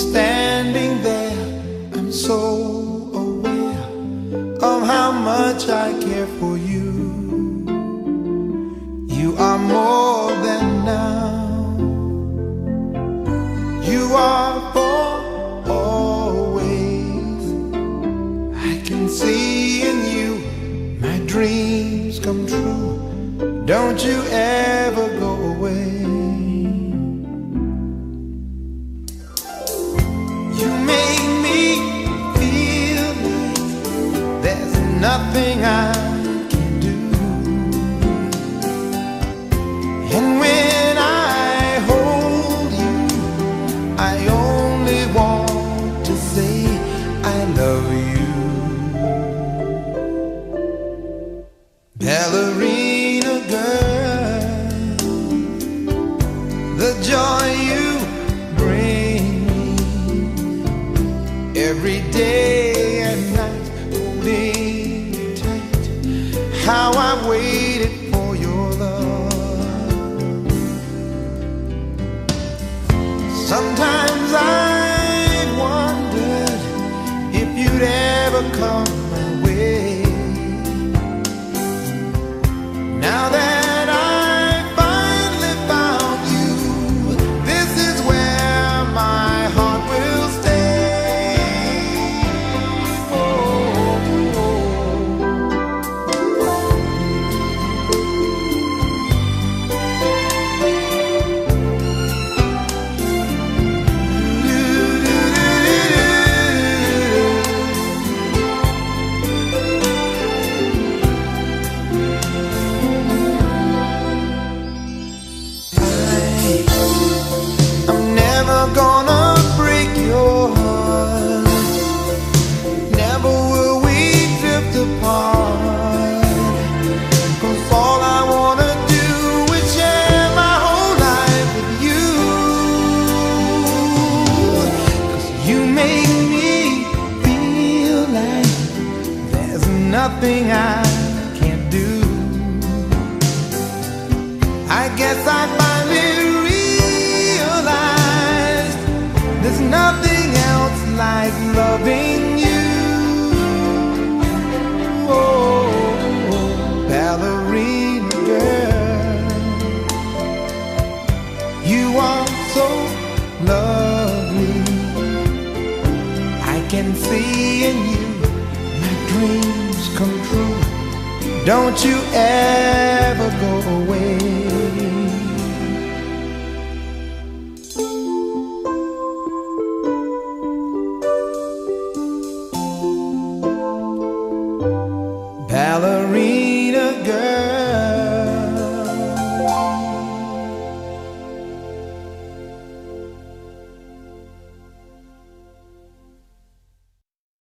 standing there, I'm so aware of how much I care for you. You are more than now. You are for always. I can see in you my dreams come true. Don't you ever nothing I can do. And when I hold you, I only want to say I love you. Ballerina girl, the joy you bring me every day and night. How I waited nothing I can't do. I guess I nothing else like loving you. Oh, ballerina girl, you are so lovely. I can see in you my dreams come true. Don't you ever go away. ballerina girl.